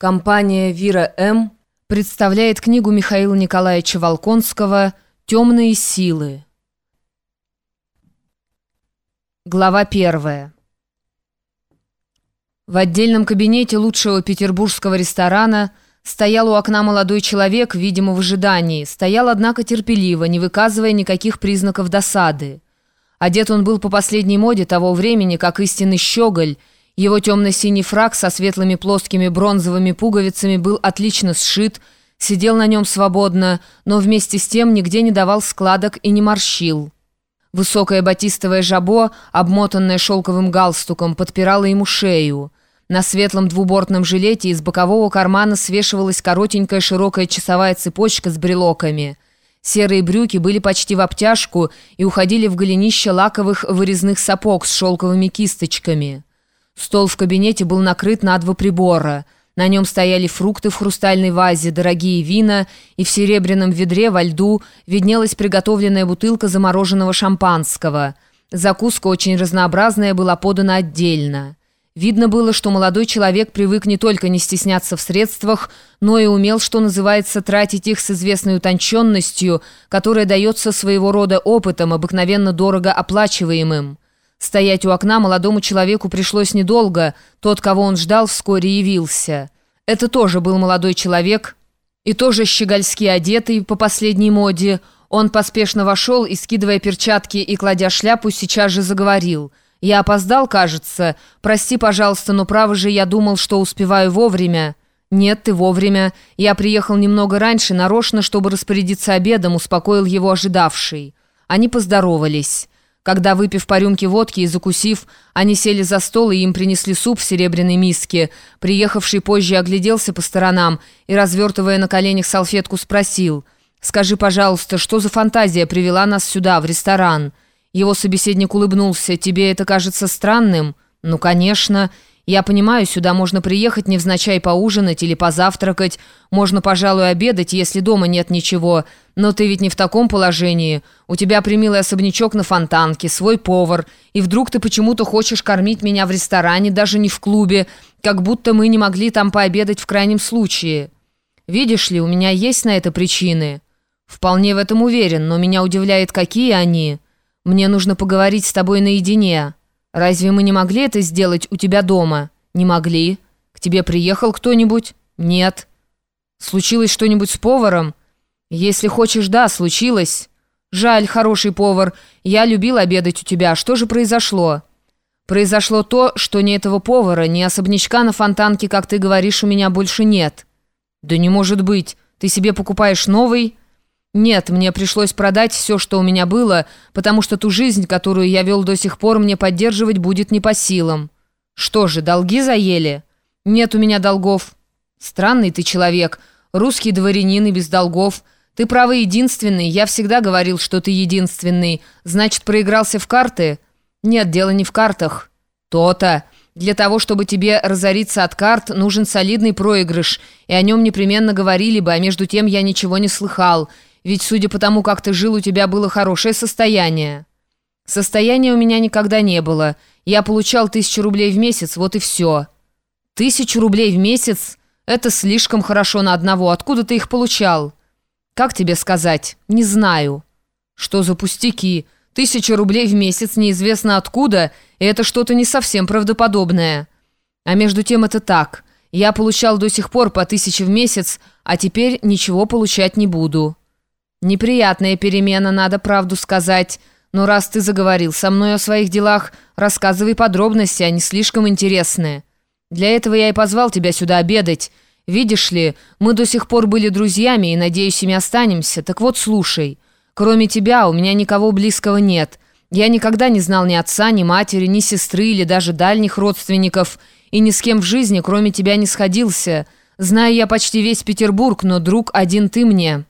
Компания «Вира М.» представляет книгу Михаила Николаевича Волконского «Темные силы». Глава первая. В отдельном кабинете лучшего петербургского ресторана стоял у окна молодой человек, видимо, в ожидании, стоял, однако, терпеливо, не выказывая никаких признаков досады. Одет он был по последней моде того времени, как истинный щеголь – его темно-синий фраг со светлыми плоскими бронзовыми пуговицами был отлично сшит, сидел на нем свободно, но вместе с тем нигде не давал складок и не морщил. Высокое батистовое жабо, обмотанное шелковым галстуком, подпирало ему шею. На светлом двубортном жилете из бокового кармана свешивалась коротенькая широкая часовая цепочка с брелоками. Серые брюки были почти в обтяжку и уходили в голенище лаковых вырезных сапог с шелковыми кисточками. Стол в кабинете был накрыт на два прибора. На нем стояли фрукты в хрустальной вазе, дорогие вина, и в серебряном ведре во льду виднелась приготовленная бутылка замороженного шампанского. Закуска очень разнообразная была подана отдельно. Видно было, что молодой человек привык не только не стесняться в средствах, но и умел, что называется, тратить их с известной утонченностью, которая дается своего рода опытом, обыкновенно дорого оплачиваемым. Стоять у окна молодому человеку пришлось недолго, тот, кого он ждал, вскоре явился. Это тоже был молодой человек, и тоже щегольски одетый по последней моде. Он поспешно вошел и, скидывая перчатки и кладя шляпу, сейчас же заговорил. «Я опоздал, кажется. Прости, пожалуйста, но право же я думал, что успеваю вовремя». «Нет, ты вовремя. Я приехал немного раньше, нарочно, чтобы распорядиться обедом», успокоил его ожидавший. Они поздоровались. Когда, выпив по рюмке водки и закусив, они сели за стол и им принесли суп в серебряной миске, приехавший позже огляделся по сторонам и, развертывая на коленях салфетку, спросил «Скажи, пожалуйста, что за фантазия привела нас сюда, в ресторан?» Его собеседник улыбнулся «Тебе это кажется странным?» «Ну, конечно». Я понимаю, сюда можно приехать невзначай поужинать или позавтракать, можно, пожалуй, обедать, если дома нет ничего. Но ты ведь не в таком положении. У тебя примилый особнячок на фонтанке, свой повар, и вдруг ты почему-то хочешь кормить меня в ресторане, даже не в клубе, как будто мы не могли там пообедать в крайнем случае. Видишь ли, у меня есть на это причины. Вполне в этом уверен, но меня удивляет, какие они. Мне нужно поговорить с тобой наедине». «Разве мы не могли это сделать у тебя дома?» «Не могли. К тебе приехал кто-нибудь?» «Нет». «Случилось что-нибудь с поваром?» «Если хочешь, да, случилось». «Жаль, хороший повар. Я любил обедать у тебя. Что же произошло?» «Произошло то, что ни этого повара, ни особнячка на фонтанке, как ты говоришь, у меня больше нет». «Да не может быть. Ты себе покупаешь новый?» «Нет, мне пришлось продать все, что у меня было, потому что ту жизнь, которую я вел до сих пор, мне поддерживать будет не по силам». «Что же, долги заели?» «Нет у меня долгов». «Странный ты человек. Русский дворянин и без долгов. Ты, право, единственный. Я всегда говорил, что ты единственный. Значит, проигрался в карты?» «Нет, дело не в картах». «То-то. Для того, чтобы тебе разориться от карт, нужен солидный проигрыш, и о нем непременно говорили бы, а между тем я ничего не слыхал». Ведь, судя по тому, как ты жил, у тебя было хорошее состояние». «Состояния у меня никогда не было. Я получал тысячу рублей в месяц, вот и все». «Тысячу рублей в месяц? Это слишком хорошо на одного. Откуда ты их получал?» «Как тебе сказать? Не знаю». «Что за пустяки? Тысяча рублей в месяц неизвестно откуда, и это что-то не совсем правдоподобное». «А между тем это так. Я получал до сих пор по тысяче в месяц, а теперь ничего получать не буду». «Неприятная перемена, надо правду сказать. Но раз ты заговорил со мной о своих делах, рассказывай подробности, они слишком интересные. Для этого я и позвал тебя сюда обедать. Видишь ли, мы до сих пор были друзьями и, надеюсь, ими останемся. Так вот, слушай. Кроме тебя у меня никого близкого нет. Я никогда не знал ни отца, ни матери, ни сестры или даже дальних родственников, и ни с кем в жизни, кроме тебя, не сходился. Знаю я почти весь Петербург, но друг один ты мне».